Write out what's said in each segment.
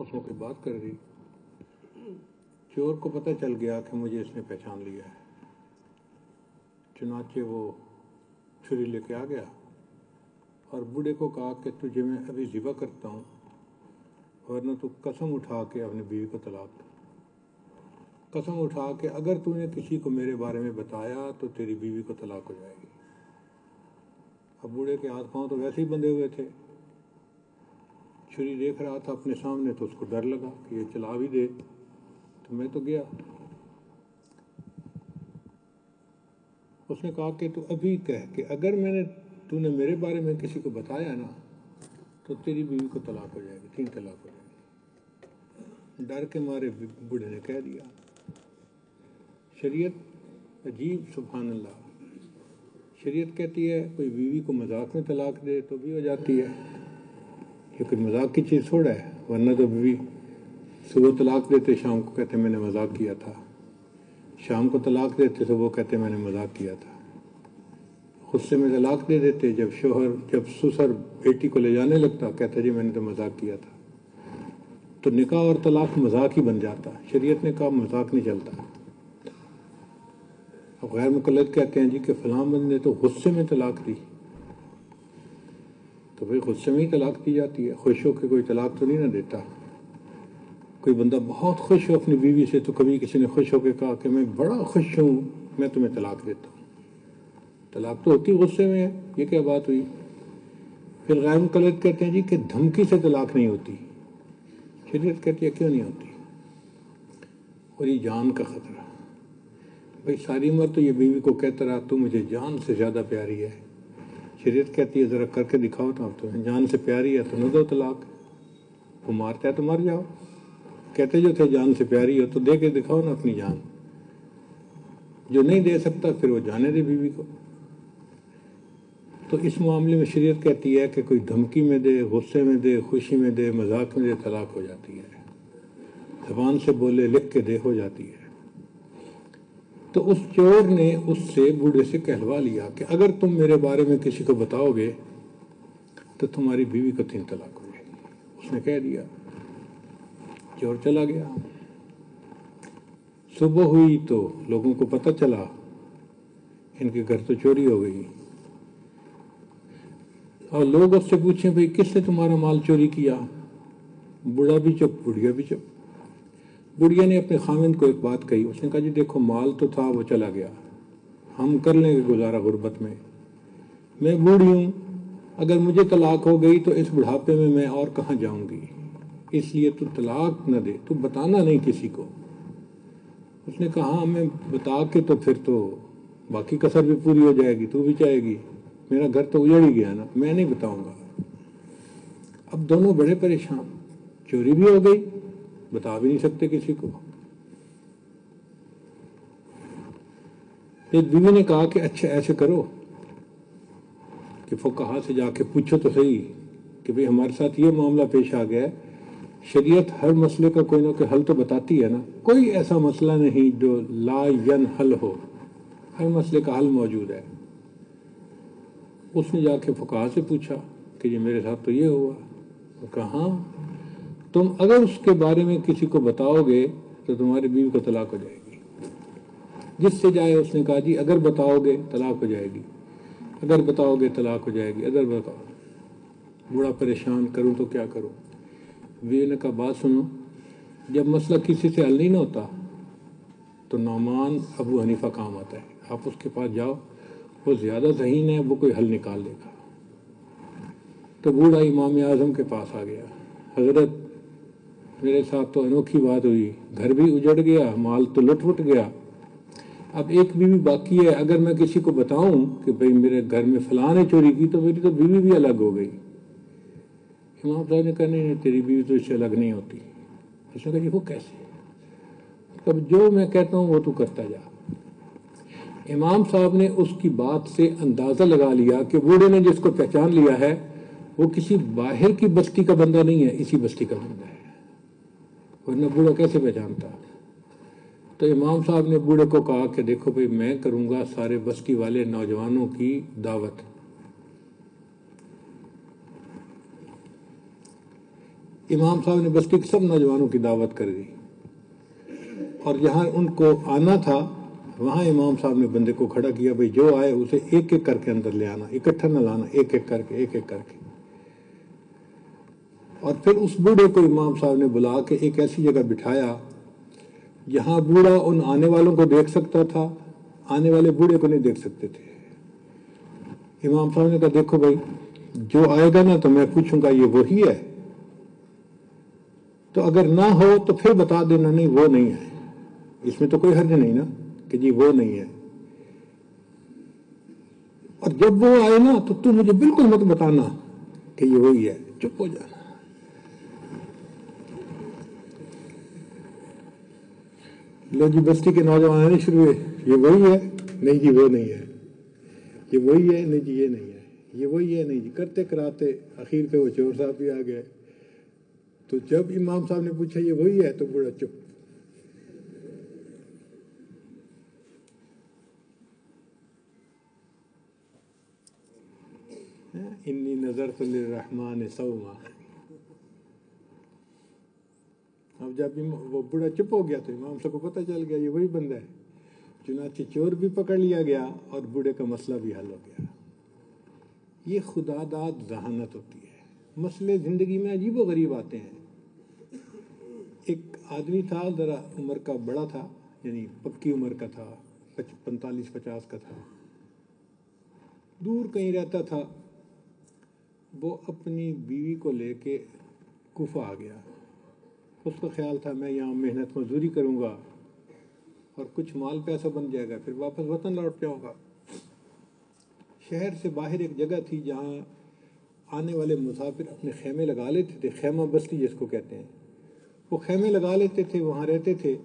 اس میں کوئی بات کر رہی۔ چور کو پتہ چل گیا کہ مجھے اس نے پہچان لیا ہے۔ چنانچہ وہ چھری لے کے آ گیا اور بوڑھے کو کہا کہ تجھے میں ابھی ذبح کرتا ہوں، ورنہ تو قسم اٹھا کے اپنی بیوی کو طلاق دو قسم اٹھا کے اگر تو نے کسی کو میرے بارے میں بتایا تو تیری بیوی کو طلاق ہو جائے گی۔ اب بوڑھے کے ہاتھ پاؤں تو ویسے ہی بندھے ہوئے تھے۔ چھری دیکھ رہا تھا اپنے سامنے تو اس کو ڈر لگا کہ یہ چلا بھی دے۔ تو میں تو گیا۔ اس نے کہا کہ تو ابھی کہہ کہ اگر میں نے تو نے میرے بارے میں کسی کو بتایا نا، تو تیری بیوی کو طلاق ہو جائے گی، تین طلاق ہو جائے گی۔ ڈر کے مارے بوڑھے نے کہہ دیا۔ شریعت عجیب، سبحان اللہ۔ شریعت کہتی ہے، کوئی بیوی کو مذاق میں طلاق دے تو بھی ہو جاتی ہے۔ یہ مذاق کی چیز تھوڑا ہے، ورنہ تو بیوی صبح طلاق دیتے، شام کو کہتے میں نے مذاق کیا تھا۔ شام کو طلاق دیتے تو وہ کہتے میں نے مذاق کیا تھا۔ غصے میں طلاق دے دیتے، جب شوہر، جب سسر بیٹی کو لے جانے لگتا، کہتا جی میں نے تو مذاق کیا تھا۔ تو نکاح اور طلاق مذاق ہی بن جاتا۔ شریعت نے کہا مذاق نہیں چلتا۔ اب غیر مقلد کہتے ہیں جی کہ فلاں بند نے تو غصے میں طلاق دی۔ تو بھائی غصے میں ہی طلاق دی جاتی ہے۔ خوش ہو کے کوئی طلاق تو نہیں نہ دیتا۔ کوئی بندہ بہت خوش ہو اپنی بیوی سے تو کبھی کسی نے خوش ہو کے کہا کہ میں بڑا خوش ہوں، میں تمہیں طلاق دیتا ہوں۔ طلاق تو ہوتی غصے میں ہے یہ کیا بات ہوئی؟ پھر غیر مقلد کہتے ہیں جی کہ دھمکی سے طلاق نہیں ہوتی۔ شریعت کہتی ہے کیوں نہیں ہوتی؟ اور یہ جان کا خطرہ۔ بھائی ساری عمر تو یہ بیوی کو کہتا رہا، تو مجھے جان سے زیادہ پیاری ہے۔ شریعت کہتی ہے، ذرا کر کے دکھاؤ تو آپ تو جان سے پیاری ہے، تو نہ دو طلاق۔ وہ مارتا ہے تو مر جاؤ۔ کہتے جو تھے جان سے پیاری ہو تو دے کے دکھاؤ نا اپنی جان۔ جو نہیں دے سکتا پھر وہ جانے دے بیوی کو۔ تو اس معاملے میں شریعت کہتی ہے کہ کوئی دھمکی میں دے، غصے میں دے، خوشی میں دے، مذاق میں دے، طلاق ہو جاتی ہے۔ زبان سے بولے، لکھ کے دے، ہو جاتی ہے۔ تو اس چور نے اس سے بوڑھے سے کہلوا لیا کہ اگر تم میرے بارے میں کسی کو بتاؤ گے تو تمہاری بیوی کو تین طلاق ہو جائے گی۔ اس نے کہہ دیا، چور چلا گیا۔ صبح ہوئی تو لوگوں کو پتہ چلا، ان کے گھر تو چوری ہو گئی۔ اور لوگ اس سے پوچھیں بھائی کس نے تمہارا مال چوری کیا؟ بوڑھا بھی چپ، بڑھیا بھی چپ۔ بڑھیا نے اپنے خامند کو ایک بات کہی، اس نے کہا جی دیکھو، مال تو تھا، وہ چلا گیا۔ ہم کر لیں گے گزارا غربت میں۔ میں بوڑھی ہوں، اگر مجھے طلاق ہو گئی تو اس بڑھاپے میں میں اور کہاں جاؤں گی؟ اس لیے تو طلاق نہ دے، تو بتانا نہیں کسی کو۔ اس نے کہا ہاں میں بتا کے تو پھر تو باقی کسر بھی پوری ہو جائے گی، تو بھی چاہے گی۔ میرا گھر تو اجڑ ہی گیا نا، میں نہیں بتاؤں گا۔ اب دونوں بڑے پریشان، چوری بھی ہو گئی بتا بھی نہیں سکتے کسی کو۔ ایک بیوی نے کہا کہ اچھا ایسے کرو کہ فقہا سے جا کے پوچھو تو صحیح کہ بھئی ہمارے ساتھ یہ معاملہ پیش آ گیا ہے۔ شریعت ہر مسئلے کا کوئی نہ کوئی حل تو بتاتی ہے نا۔ کوئی ایسا مسئلہ نہیں جو لا ین حل ہو۔ ہر مسئلے کا حل موجود ہے۔ اس نے جا کے فقہا سے پوچھا کہ یہ میرے ساتھ تو یہ ہوا۔ کہاں تم اگر اس کے بارے میں کسی کو بتاؤ گے تو تمہاری بیوی کو طلاق ہو جائے گی۔ جس سے جائے اس نے کہا جی اگر بتاؤ گے طلاق ہو جائے گی۔ اگر بتاؤ گے طلاق ہو جائے گی۔ اگر بتاؤ بڑا پریشان کروں تو کیا کروں؟ بیوی نے کہا بات سنو، جب مسئلہ کسی سے حل نہیں نہ ہوتا تو نعمان ابو حنیفہ کام آتا ہے۔ آپ اس کے پاس جاؤ، وہ زیادہ ذہین ہے، وہ کوئی حل نکال دے گا۔ تو بوڑھا امام اعظم کے پاس آ گیا۔ حضرت میرے ساتھ تو انوکھی بات ہوئی۔ گھر بھی اجڑ گیا، مال تو لٹ وٹ گیا۔ اب ایک بیوی باقی ہے۔ اگر میں کسی کو بتاؤں کہ بھئی میرے گھر میں فلاں نے چوری کی تو میری تو بیوی بھی الگ ہو گئی۔ امام صاحب نے کہا، نہیں نہیں، تیری بیوی تو اس سے الگ نہیں ہوتی۔ اس نے کہا جی وہ کیسے؟ اب جو میں کہتا ہوں، وہ تو کرتا جا۔ امام صاحب نے اس کی بات سے اندازہ لگا لیا کہ بوڑھے نے جس کو پہچان لیا ہے، وہ کسی باہر کی بستی کا بندہ نہیں ہے، اسی بستی کا بندہ ہے۔ ورنہ بوڑھا کیسے پہچانتا تو امام صاحب نے بوڑھے کو کہا کہ دیکھو بھائی میں کروں گا سارے بستی والے نوجوانوں کی دعوت۔ امام صاحب نے بستی کے سب نوجوانوں کی دعوت کر دی۔ اور جہاں ان کو آنا تھا، وہاں امام صاحب نے بندے کو کھڑا کیا، بھائی جو آئے اسے ایک ایک کر کے اندر لے آنا، اکٹھا نہ لانا، ایک ایک کر کے، ایک ایک کر کے۔ اور پھر اس بوڑھے کو امام صاحب نے بلا کے ایک ایسی جگہ بٹھایا جہاں بوڑھا ان آنے والوں کو دیکھ سکتا تھا، آنے والے بوڑھے کو نہیں دیکھ سکتے تھے۔ امام صاحب نے کہا، دیکھو بھائی، جو آئے گا نا تو میں پوچھوں گا، یہ وہی ہے؟ تو اگر نہ ہو تو پھر بتا دینا، نہیں، وہ نہیں ہے۔ اس میں تو کوئی حرج نہیں نا کہ جی وہ نہیں ہے۔ اور جب وہ آئے نا تو تم مجھے بالکل مت بتانا کہ یہ وہی ہے، چپ ہو جانا۔ لو جی بستی کے نوجوان آنے شروع ہوئے، یہ وہی ہے؟ نہیں جی وہ نہیں ہے۔ یہ وہی ہے؟ نہیں جی یہ نہیں ہے۔ یہ وہی ہے؟ نہیں جی کرتے کراتے، اخیر پہ وہ چور صاحب بھی آ گئے۔ تو جب امام صاحب نے پوچھا، یہ وہی ہے؟ تو بڑا چپ۔ ہاں، انی نظر رحمان سوما اب جب وہ بڑا چپ ہو گیا تو امام صاحب کو پتہ چل گیا، یہ وہی بندہ ہے۔ چنانچہ چور بھی پکڑ لیا گیا اور بوڑھے کا مسئلہ بھی حل ہو گیا۔ یہ خدا داد ذہانت ہوتی ہے۔ مسئلے زندگی میں عجیب و غریب آتے ہیں۔ ایک آدمی تھا، ذرا عمر کا بڑا تھا یعنی پکی عمر کا تھا پینتالیس پچاس کا تھا۔ دور کہیں رہتا تھا، وہ اپنی بیوی کو لے کے کوفہ آ گیا۔ اس کا خیال تھا، میں یہاں محنت مزدوری کروں گا اور کچھ مال پیسہ بن جائے گا، پھر واپس وطن لوٹ جاؤں گا۔ شہر سے باہر ایک جگہ تھی جہاں آنے والے مسافر اپنے خیمے لگا لیتے تھے، خیمہ بستی جس کو کہتے ہیں۔ وہ خیمے لگا لیتے تھے، وہاں رہتے تھے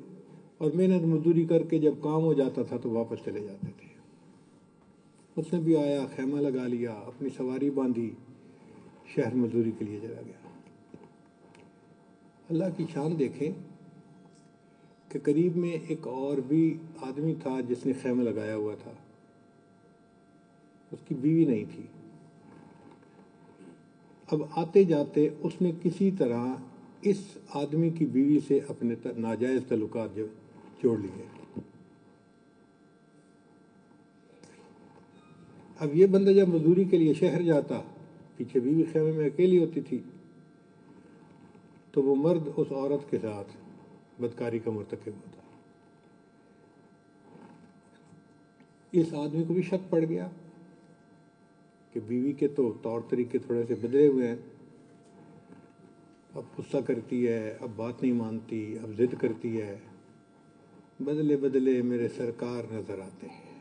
اور محنت مزدوری کر کے جب کام ہو جاتا تھا تو واپس چلے جاتے تھے۔ اس نے بھی آیا، خیمہ لگا لیا، اپنی سواری باندھی، شہر مزدوری کے لیے چلا گیا۔ اللہ کی شان دیکھیں کہ قریب میں ایک اور بھی آدمی تھا جس نے خیمہ لگایا ہوا تھا۔ اس کی بیوی نہیں تھی۔ اب آتے جاتے اس نے کسی طرح اس آدمی کی بیوی سے اپنے ناجائز تعلقات جو جوڑ لیے۔ اب یہ بندہ جب مزدوری کے لیے شہر جاتا، پیچھے بیوی خیمے میں اکیلی ہوتی تھی۔ تو وہ مرد اس عورت کے ساتھ بدکاری کا مرتکب ہوتا اس آدمی کو بھی شک پڑ گیا کہ بیوی کے تو طور طریقے تھوڑے سے بدلے ہوئے ہیں۔ اب غصہ کرتی ہے، اب بات نہیں مانتی، اب ضد کرتی ہے۔ بدلے بدلے میرے سرکار نظر آتے ہیں۔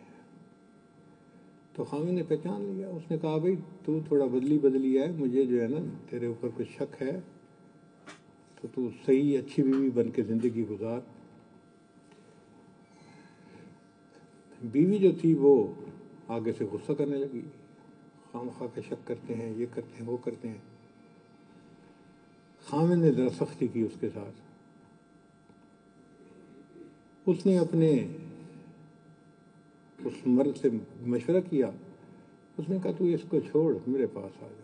تو خامی نے پہچان لیا، اس نے کہا، بھائی تو تھوڑا بدلی بدلی ہے، مجھے جو ہے نا تیرے اوپر کچھ شک ہے۔ تو تو صحیح اچھی بیوی بن کے زندگی گزار۔ بیوی جو تھی وہ آگے سے غصہ کرنے لگی۔ خام خواہ کے شک کرتے ہیں، یہ کرتے ہیں، وہ کرتے ہیں۔ خامن نے ذرا سختی کی اس کے ساتھ۔ اس نے اپنے اس مرد سے مشورہ کیا۔ اس نے کہا، تو اس کو چھوڑ، میرے پاس آ جا۔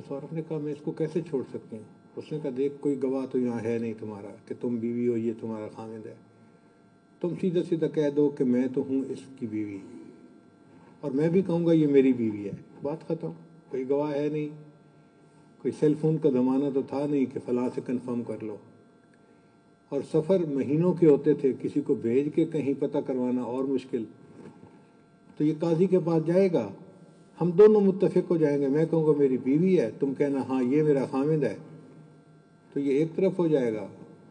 اس عورت نے کہا، میں اس کو کیسے چھوڑ سکتی ہوں؟ اس نے کہا، دیکھ، کوئی گواہ تو یہاں ہے نہیں تمہارا، کہ تم بیوی ہو، یہ تمہارا خامد ہے۔ تم سیدھا سیدھا کہہ دو کہ میں تو ہوں اس کی بیوی۔ اور میں بھی کہوں گا، یہ میری بیوی ہے۔ بات ختم۔ کوئی گواہ ہے نہیں۔ کوئی سیل فون کا زمانہ تو تھا نہیں کہ فلاں سے کنفرم کر لو۔ اور سفر مہینوں کے ہوتے تھے، کسی کو بھیج کے کہیں پتہ کروانا اور مشکل۔ تو یہ قاضی کے پاس جائے گا۔ ہم دونوں متفق ہو جائیں گے۔ میں کہوں گا میری بیوی ہے، تم کہنا ہاں یہ میرا خامد ہے۔ تو یہ ایک طرف ہو جائے گا۔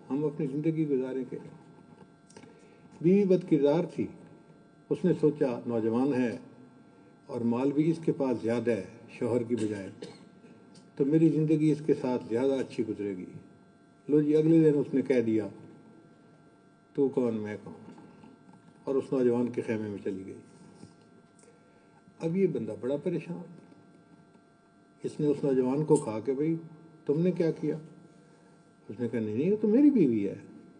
ہم اپنی زندگی گزاریں گے۔ بیوی بد کردار تھی۔ اس نے سوچا، نوجوان ہے اور مال بھی اس کے پاس زیادہ ہے، شوہر کی بجائے۔ تو میری زندگی اس کے ساتھ زیادہ اچھی گزرے گی۔ لو جی اگلے دن اس نے کہہ دیا، تو کون میں کون اور اس نوجوان کے خیمے میں چلی گئی۔ اب یہ بندہ بڑا پریشان اس نے اس نوجوان کو کہا کہ بھائی، تم نے کیا کیا؟ اس نے کہا، نہیں نہیں تو میری بیوی ہے،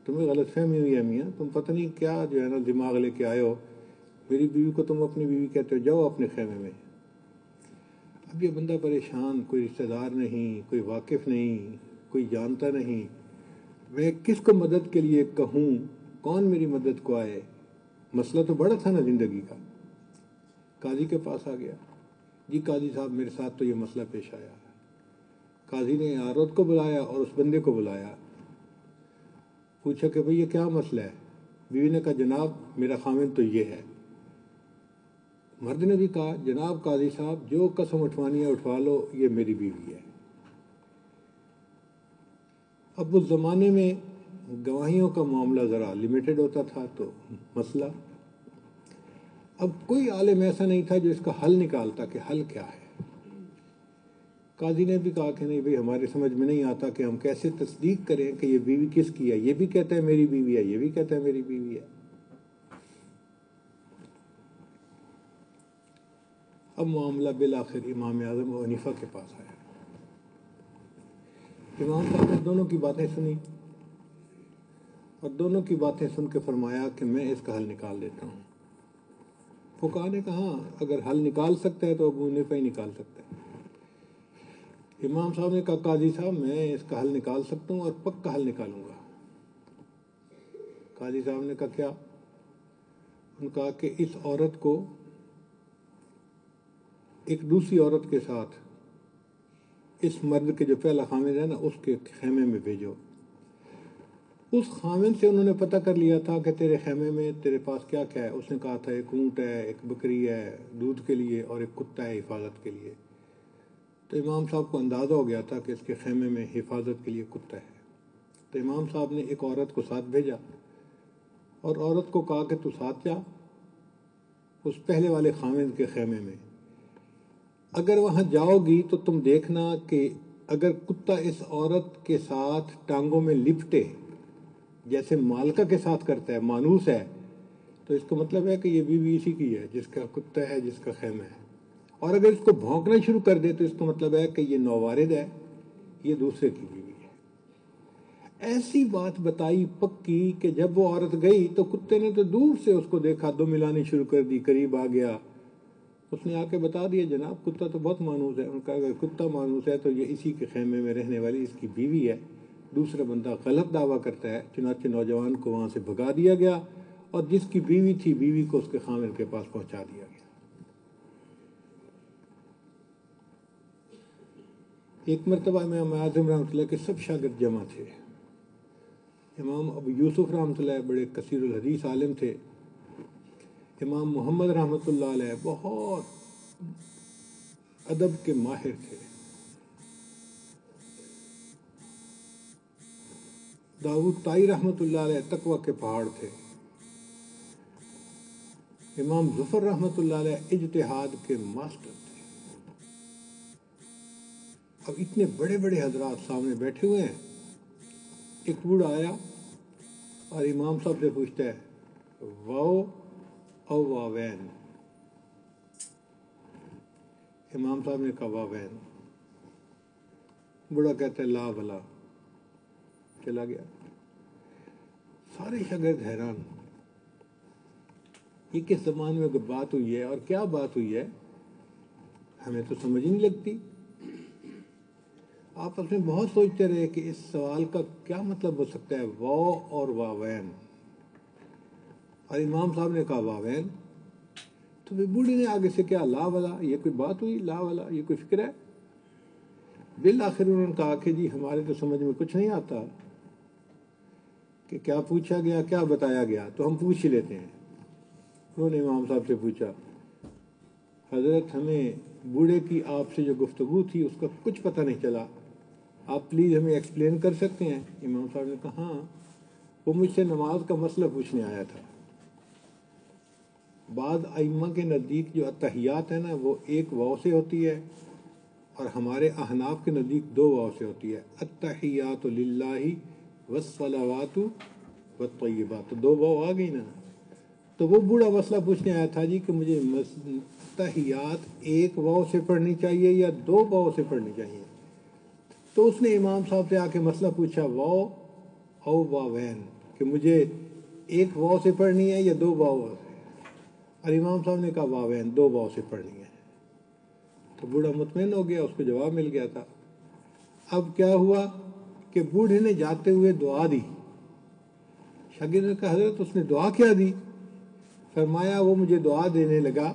تمہیں غلط فہمی ہوئی ہے، میاں، تم پتہ نہیں کیا جو ہے نا دماغ لے کے آئے ہو۔ میری بیوی کو تم اپنی بیوی کہتے ہو، جاؤ اپنے خیمے میں۔ اب یہ بندہ پریشان، کوئی رشتہ دار نہیں، کوئی واقف نہیں، کوئی جانتا نہیں۔ میں کس کو مدد کے لیے کہوں؟ کون میری مدد کو آئے؟ مسئلہ تو بڑا تھا نا زندگی کا۔ قاضی کے پاس آ گیا۔ جی قاضی صاحب میرے ساتھ تو یہ مسئلہ پیش آیا قاضی نے عورت کو بلایا اور اس بندے کو بلایا۔ پوچھا کہ بھئی یہ کیا مسئلہ ہے؟ بیوی نے کہا، جناب، میرا خامن تو یہ ہے۔ مرد نے بھی کہا، جناب قاضی صاحب، جو قسم اٹھوانی ہے، اٹھوا لو، یہ میری بیوی ہے۔ اب اس زمانے میں گواہیوں کا معاملہ ذرا لمیٹڈ ہوتا تھا تو مسئلہ اب کوئی عالم ایسا نہیں تھا جو اس کا حل نکالتا کہ حل کیا ہے۔ قاضی نے بھی کہا کہ نہیں بھائی، ہمارے سمجھ میں نہیں آتا کہ ہم کیسے تصدیق کریں کہ یہ بیوی کس کی ہے۔ یہ بھی کہتا ہے میری بیوی ہے، یہ بھی کہتا ہے میری بیوی ہے۔ اب معاملہ بالآخر امام اعظم و عنیفہ کے پاس آیا۔ امام صاحب نے دونوں کی باتیں سنی اور دونوں کی باتیں سن کے فرمایا کہ میں اس کا حل نکال دیتا ہوں۔ فقہ نے کہا، اگر حل نکال سکتا ہے تو ابو عنیفہ ہی نکال سکتا ہے۔ امام صاحب نے کہا، قاضی صاحب، میں اس کا حل نکال سکتا ہوں اور پکا حل نکالوں گا۔ قاضی صاحب نے کہا، کیا؟ ان کہا کہ اس عورت کو ایک دوسری عورت کے ساتھ اس مرد کے جو پہلا خامد ہے نا، اس کے خیمے میں بھیجو۔ اس خامن سے انہوں نے پتہ کر لیا تھا کہ تیرے خیمے میں تیرے پاس کیا کیا ہے؟ اس نے کہا تھا، ایک اونٹ ہے، ایک بکری ہے، دودھ کے لیے اور ایک کتا ہے حفاظت کے لیے۔ تو امام صاحب کو اندازہ ہو گیا تھا کہ اس کے خیمے میں حفاظت کے لیے کتا ہے۔ تو امام صاحب نے ایک عورت کو ساتھ بھیجا اور عورت کو کہا کہ تو ساتھ جا اس پہلے والے خامد کے خیمے میں۔ اگر وہاں جاؤ گی تو تم دیکھنا کہ اگر کتا اس عورت کے ساتھ ٹانگوں میں لپٹے جیسے مالکہ کے ساتھ کرتا ہے، مانوس ہے، تو اس کا مطلب ہے کہ یہ بیوی اسی کی ہے، جس کا کتا ہے، جس کا خیمہ ہے۔ اور اگر اس کو بھونکنا شروع کر دے تو اس کا مطلب ہے کہ یہ نوارد ہے، یہ دوسرے کی بیوی ہے۔ ایسی بات بتائی پکی کہ جب وہ عورت گئی تو کتے نے تو دور سے اس کو دیکھا، دو ملانی شروع کر دی، قریب آ گیا۔ اس نے آ کے بتا دیا، جناب، کتا تو بہت مانوس ہے۔ ان کا اگر کتا مانوس ہے تو یہ اسی کے خیمے میں رہنے والی اس کی بیوی ہے۔ دوسرا بندہ غلط دعویٰ کرتا ہے، چنانچہ نوجوان کو وہاں سے بھگا دیا گیا اور جس کی بیوی تھی، بیوی کو اس کے خامر کے پاس پہنچا دیا گیا۔ ایک مرتبہ امام اعظم رحمۃ اللہ کے سب شاگرد جمع تھے۔ امام ابو یوسف رحمۃ اللہ بڑے کثیر الحدیث عالم تھے۔ امام محمد رحمۃ اللہ علیہ بہت ادب کے ماہر تھے۔ داود تائی رحمۃ اللہ علیہ تقوی کے پہاڑ تھے۔ امام ظفر رحمۃ اللہ علیہ اجتہاد کے ماسٹر تھے۔ اب اتنے بڑے بڑے حضرات سامنے بیٹھے ہوئے ہیں۔ ایک بوڑھا آیا اور امام صاحب سے پوچھتا ہے، واؤ او واوین؟ امام صاحب نے کہا، واوین۔ بوڑھا کہتا ہے، لا بلا۔ چلا گیا۔ سارے شاگرد حیران یہ کس زمانے میں بات ہوئی ہے اور کیا بات ہوئی ہے، ہمیں تو سمجھ نہیں لگتی۔ آپ اپنے بہت سوچتے رہے کہ اس سوال کا کیا مطلب ہو سکتا ہے واو اور واوین۔ اور امام صاحب نے کہا، واوین، تو پھر بوڑھی نے آگے سے کیا لا والا یہ کوئی بات ہوئی؟ لا والا یہ کوئی فکر ہے؟ بالآخر انہوں نے کہا کہ جی ہمارے تو سمجھ میں کچھ نہیں آتا۔ کہ کیا پوچھا گیا، کیا بتایا گیا؟ تو ہم پوچھ ہی لیتے ہیں۔ انہوں نے امام صاحب سے پوچھا، حضرت ہمیں بوڑھے کی آپ سے جو گفتگو تھی، اس کا کچھ پتہ نہیں چلا۔ آپ پلیز ہمیں ایکسپلین کر سکتے ہیں؟ امام صاحب نے کہا ہاں وہ مجھ سے نماز کا مسئلہ پوچھنے آیا تھا۔ بعض ائمہ کے نزدیک جو اتحیات ہے نا، وہ ایک واؤ سے ہوتی ہے اور ہمارے احناف کے نزدیک دو واؤ سے ہوتی ہے۔ اتحیات للہ وسلوات و طیبات دو واؤ آ گئی نا. تو وہ بوڑھا مسئلہ پوچھنے آیا تھا جی کہ مجھے تحیات ایک واؤ سے پڑھنی چاہیے یا دو واؤ سے پڑھنی چاہیے؟ تو اس نے امام صاحب سے آ کے مسئلہ پوچھا، واؤ او واوین، کہ مجھے ایک واؤ سے پڑھنی ہے یا دو واؤ سے؟ اور امام صاحب نے کہا، واوین، دو واؤ سے پڑھنی ہے۔ تو بوڑھا مطمئن ہو گیا، اس کو جواب مل گیا تھا۔ اب کیا ہوا؟ کہ بوڑھے نے جاتے ہوئے دعا دی۔ شاگرد نے کہا، حضرت، اس نے دعا کیا دی؟ فرمایا، وہ مجھے دعا دینے لگا۔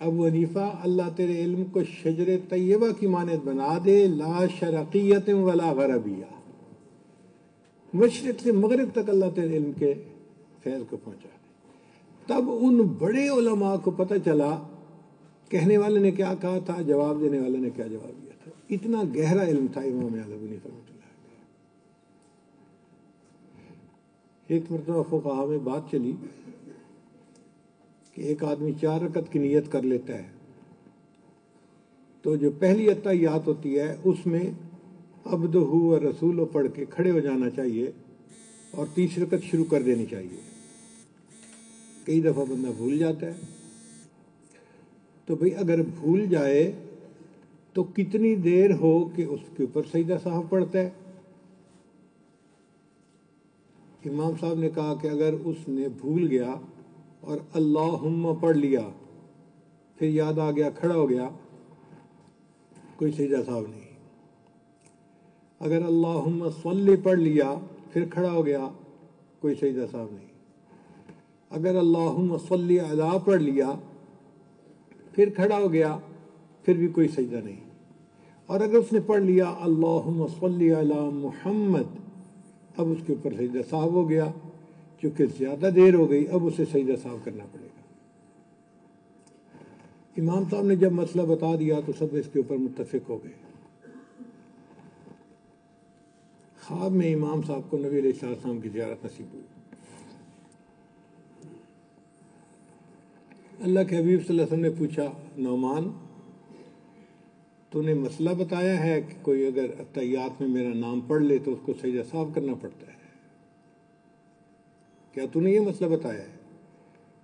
ابو حنیفہ، اللہ تیرے علم کو شجر طیبہ کی مانت بنا دے، لا شرقیت ولا غربیہ۔ مشرق سے مغرب تک اللہ تیرے علم کے فیض کو پہنچا دے۔ تب ان بڑے علماء کو پتہ چلا، کہنے والے نے کیا کہا تھا؟ جواب دینے والے نے کیا جواب دیا تھا؟ اتنا گہرا علم تھا امام اعظم حنیفہ رحمۃ اللہ ایک مرتبہ فقہا میں بات چلی کہ ایک آدمی چار رکعت کی نیت کر لیتا ہے۔ تو جو پہلی اتحیات ہوتی ہے، اس میں عبد ہو رسول و پڑھ کے کھڑے ہو جانا چاہیے اور تیسری رکعت شروع کر دینی چاہیے۔ کئی دفعہ بندہ بھول جاتا ہے۔ تو بھئی اگر بھول جائے تو کتنی دیر ہو کہ اس کے اوپر سیدہ صاحب پڑھتا ہے؟ امام صاحب نے کہا کہ اگر اس نے بھول گیا اور اللہم پڑھ لیا، پھر یاد آ گیا، کھڑا ہو گیا، کوئی سیدہ صاحب نہیں۔ اگر اللہم صلی پڑھ لیا، پھر کھڑا ہو گیا، کوئی سیدہ صاحب نہیں۔ اگر اللہم صلی علی پڑھ لیا، پھر کھڑا ہو گیا، پھر بھی کوئی سجدہ نہیں۔ اور اگر اس نے پڑھ لیا، اللہم صلی علی محمد اب اس کے اوپر سجدہ صاحب ہو گیا، چونکہ زیادہ دیر ہو گئی، اب اسے سجدہ صاحب کرنا پڑے گا۔ امام صاحب نے جب مسئلہ بتا دیا تو سب اس کے اوپر متفق ہو گئے۔ خواب میں امام صاحب کو نبی علیہ السلام کی زیارت نصیب ہوئی۔ اللہ کے حبیب صلی اللہ علیہ وسلم نے پوچھا، نعمان تو نے مسئلہ بتایا ہے کہ کوئی اگر اطیات میں میرا نام پڑھ لے تو اس کو سجدہ صاف کرنا پڑتا ہے۔ کیا تو نے یہ مسئلہ بتایا ہے؟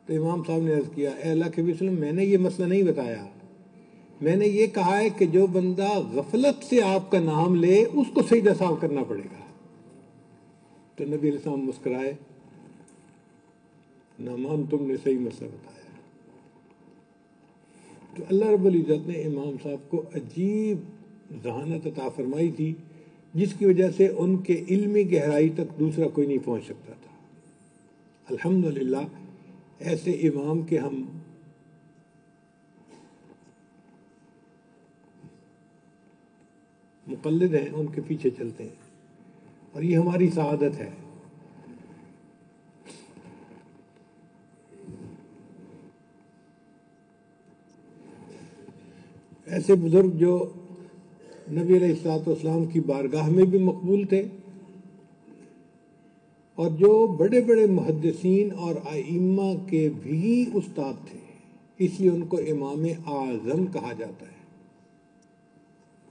تو امام صاحب نے عرض کیا، اے اللہ کے وسلم میں نے یہ مسئلہ نہیں بتایا۔ میں نے یہ کہا ہے کہ جو بندہ غفلت سے آپ کا نام لے، اس کو سجدہ صاف کرنا پڑے گا۔ تو نبی علیہ السلام مسکرائے، نعمان تم نے صحیح مسئلہ بتایا۔ تو اللہ رب العزت نے امام صاحب کو عجیب ذہانت عطا فرمائی تھی، جس کی وجہ سے ان کے علمی گہرائی تک دوسرا کوئی نہیں پہنچ سکتا تھا۔ الحمدللہ، ایسے امام کے ہم مقلد ہیں، ان کے پیچھے چلتے ہیں۔ اور یہ ہماری سعادت ہے۔ ایسے بزرگ جو نبی علیہ السلاۃ والسلام کی بارگاہ میں بھی مقبول تھے اور جو بڑے بڑے محدثین اور آئمہ کے بھی استاد تھے، اس لیے ان کو امام اعظم کہا جاتا ہے۔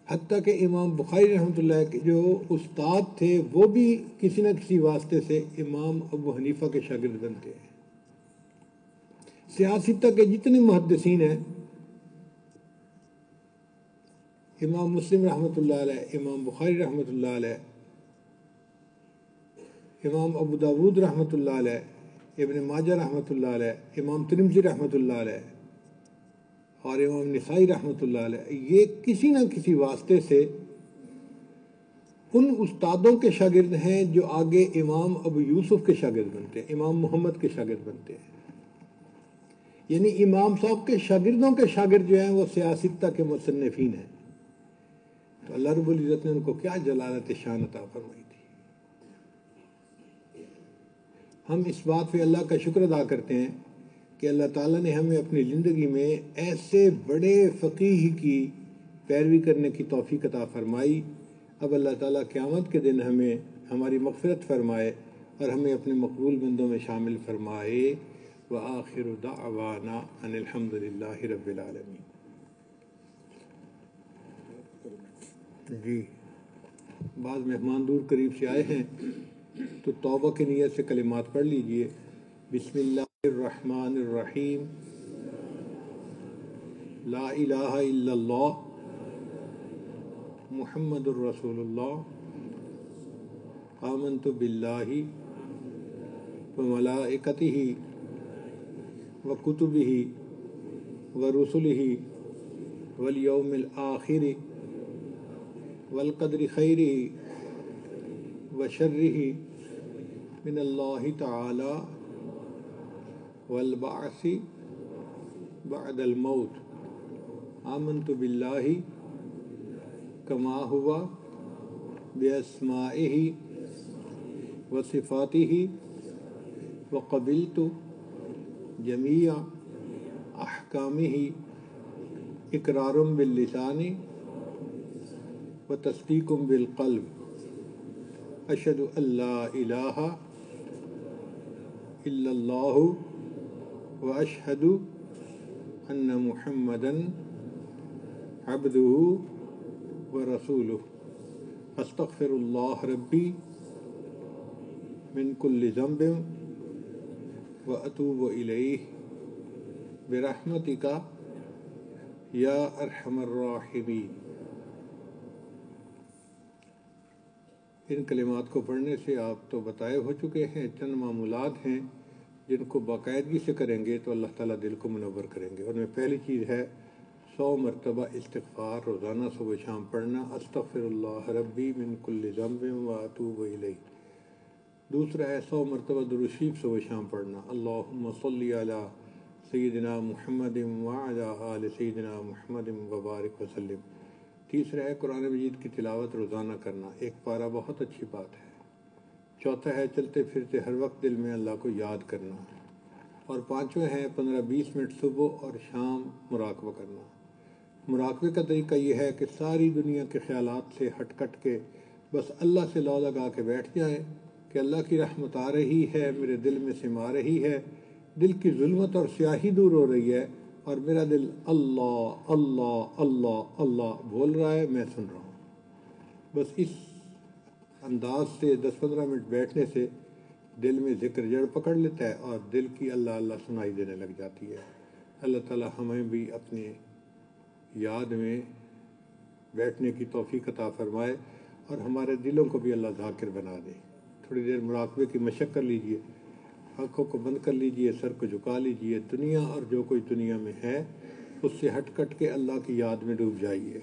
حتیٰ کہ امام بخاری رحمۃ اللہ کے جو استاد تھے، وہ بھی کسی نہ کسی واسطے سے امام ابو حنیفہ کے شاگرد بنتے ہیں۔ سیاسی تک کے جتنے محدثین ہیں امام مسلم رحمۃ اللہ علیہ، امام بخاری رحمۃ اللہ علیہ، امام ابو داود رحمۃ اللہ علیہ، ابن ماجہ رحمۃ اللہ علیہ، امام ترمزی رحمۃ اللہ علیہ اور امام نسائی رحمۃ اللہ علیہ۔ یہ کسی نہ کسی واسطے سے ان استادوں کے شاگرد ہیں جو آگے امام ابو یوسف کے شاگرد بنتے ہیں، امام محمد کے شاگرد بنتے ہیں۔ یعنی امام صاحب کے شاگردوں کے شاگرد جو ہیں وہ سیاستہ کے مصنفین ہیں۔ تو اللہ رب العزت نے ان کو کیا جلالت شان عطا فرمائی تھی؟ ہم اس بات پہ اللہ کا شکر ادا کرتے ہیں کہ اللہ تعالیٰ نے ہمیں اپنی زندگی میں ایسے بڑے فقیح کی پیروی کرنے کی توفیق عطا فرمائی۔ اب اللہ تعالیٰ قیامت کے دن ہمیں ہماری مغفرت فرمائے اور ہمیں اپنے مقبول بندوں میں شامل فرمائے۔ وآخر دعوانا ان الحمد للہ رب العالمین۔ جی بعض مہمان دور قریب سے آئے ہیں، تو توبہ کی نیت سے کلمات پڑھ لیجیے۔ بسم اللہ الرحمن الرحیم۔ لا الہ الا اللہ۔ محمد الرسول اللہ۔ آمنت باللہ وملائکتہ وکتبہ ورسلہ والیوم الآخر والقدر خیره وشره من الله تعالى والبعث بعد الموت. آمنت بالله كما هو بأسمائه وصفاته وقبلت جميع أحكامه إقرار باللسان و وتصديق بالقلب. أشهد أن لا إله إلا الله وأشهد أن محمدا عبده ورسوله أستغفر الله ربي من كل ذنب وأتوب إليه برحمتك يا أرحم الراحمين ان کلمات کو پڑھنے سے آپ تو بتائے ہو چکے ہیں، چند معمولات ہیں جن کو باقاعدگی سے کریں گے تو اللہ تعالیٰ دل کو منور کریں گے۔ ان میں پہلی چیز ہے، سو مرتبہ استغفار، روزانہ صبح شام پڑھنا استغفر اللہ ربی من کل ذنب و اتوب الیہ۔ دوسرا ہے، سو مرتبہ درشیف صبح شام پڑھنا۔ اللہم صلی علی سیدنا محمد وعلی آل سیدنا محمد وبارک وسلم تیسرا ہے، قرآن مجید کی تلاوت روزانہ کرنا۔ ایک پارہ بہت اچھی بات ہے۔ چوتھا ہے، چلتے پھرتے ہر وقت دل میں اللہ کو یاد کرنا۔ اور پانچویں ہے، پندرہ بیس منٹ صبح اور شام مراقبہ کرنا۔ مراقبے کا طریقہ یہ ہے کہ ساری دنیا کے خیالات سے ہٹ کٹ کے بس اللہ سے لو لگا کے بیٹھ جائیں کہ اللہ کی رحمت آ رہی ہے، میرے دل میں سما رہی ہے۔ دل کی ظلمت اور سیاہی دور ہو رہی ہے۔ اور میرا دل اللہ اللہ اللہ اللہ بول رہا ہے، میں سن رہا ہوں۔ بس اس انداز سے، دس پندرہ منٹ بیٹھنے سے دل میں ذکر جڑ پکڑ لیتا ہے اور دل کی اللہ اللہ سنائی دینے لگ جاتی ہے۔ اللہ تعالی ہمیں بھی اپنے یاد میں بیٹھنے کی توفیق عطا فرمائے اور ہمارے دلوں کو بھی اللہ ذاکر بنا دے۔ تھوڑی دیر مراقبے کی مشق کر لیجیے۔ آنکھوں کو بند کر لیجیے، سر کو جھکا لیجیے۔ دنیا اور جو کوئی دنیا میں ہے، اس سے ہٹ کٹ کے اللہ کی یاد میں ڈوب جائیے۔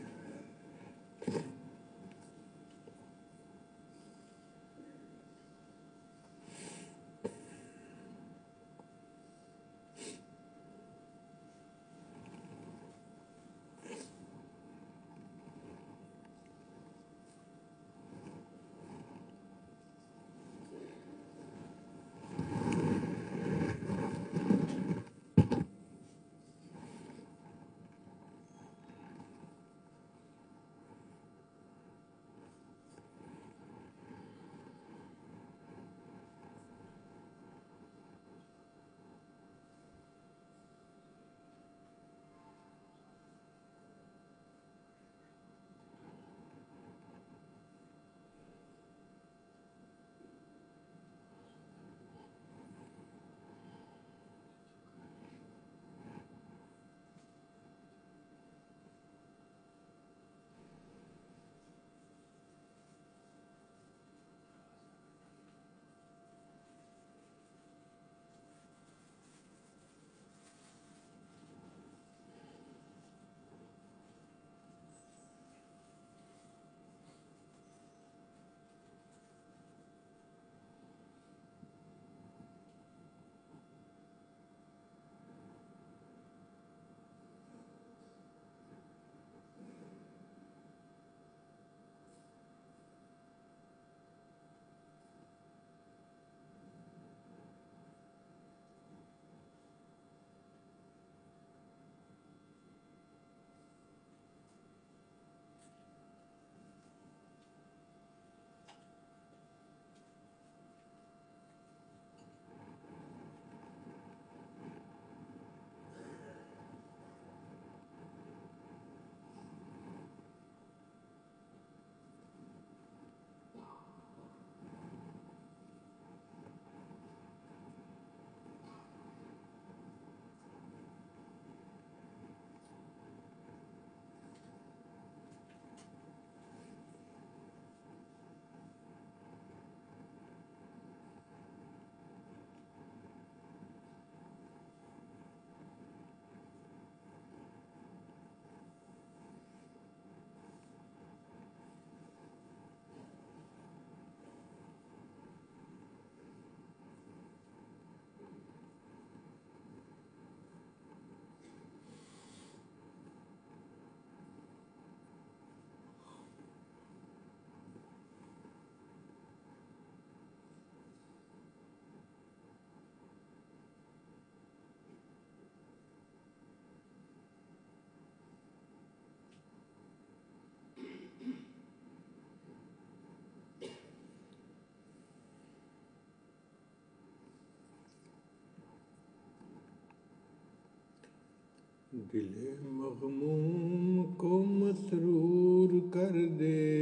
دل مغموم کو مسرور کر دے۔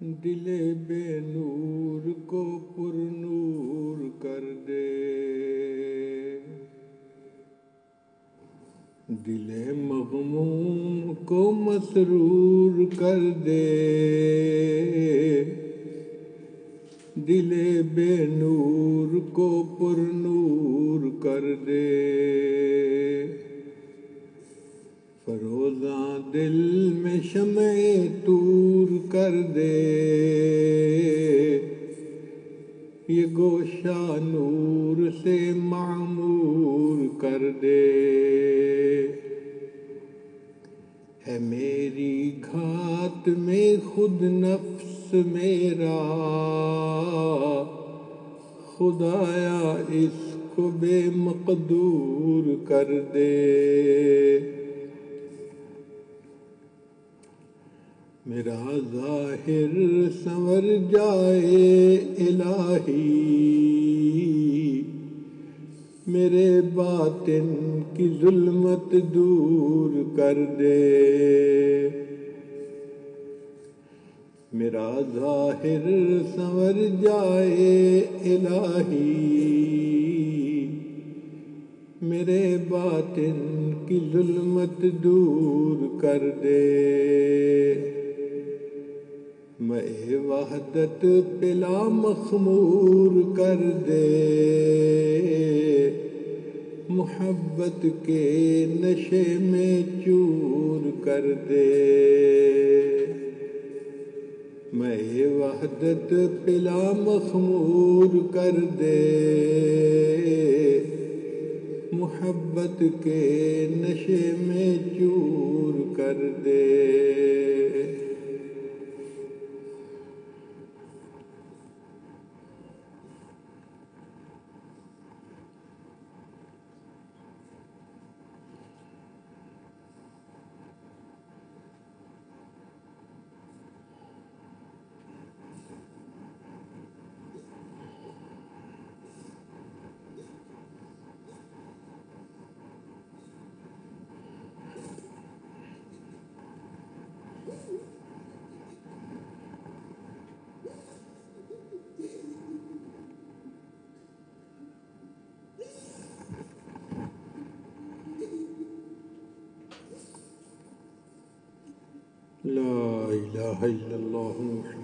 دل بے نور کو پر نور کر دے۔ دل مغموم کو مسرور کر دے۔ دل بے نور کو پر نور کر دے۔ فروزاں دل میں شمع تور کر دے۔ یہ گوشہ نور سے معمور کر دے۔ ہے میری گھات میں خود نفس میرا۔ خدایا، اس کو بے مقدور کر دے۔ میرا ظاہر سنور جائے الہی۔ میرے باطن کی ظلمت دور کر دے۔ میرا ظاہر سنور جائے الہی۔ میرے باطن کی ظلمت دور کر دے۔ میں وحدت پلا مخمور کر دے۔ محبت کے نشے میں چور کر دے۔ میں وحدت پلا مخمور کر دے۔ محبت کے نشے میں چور کر دے لا إله إلا الله. محمد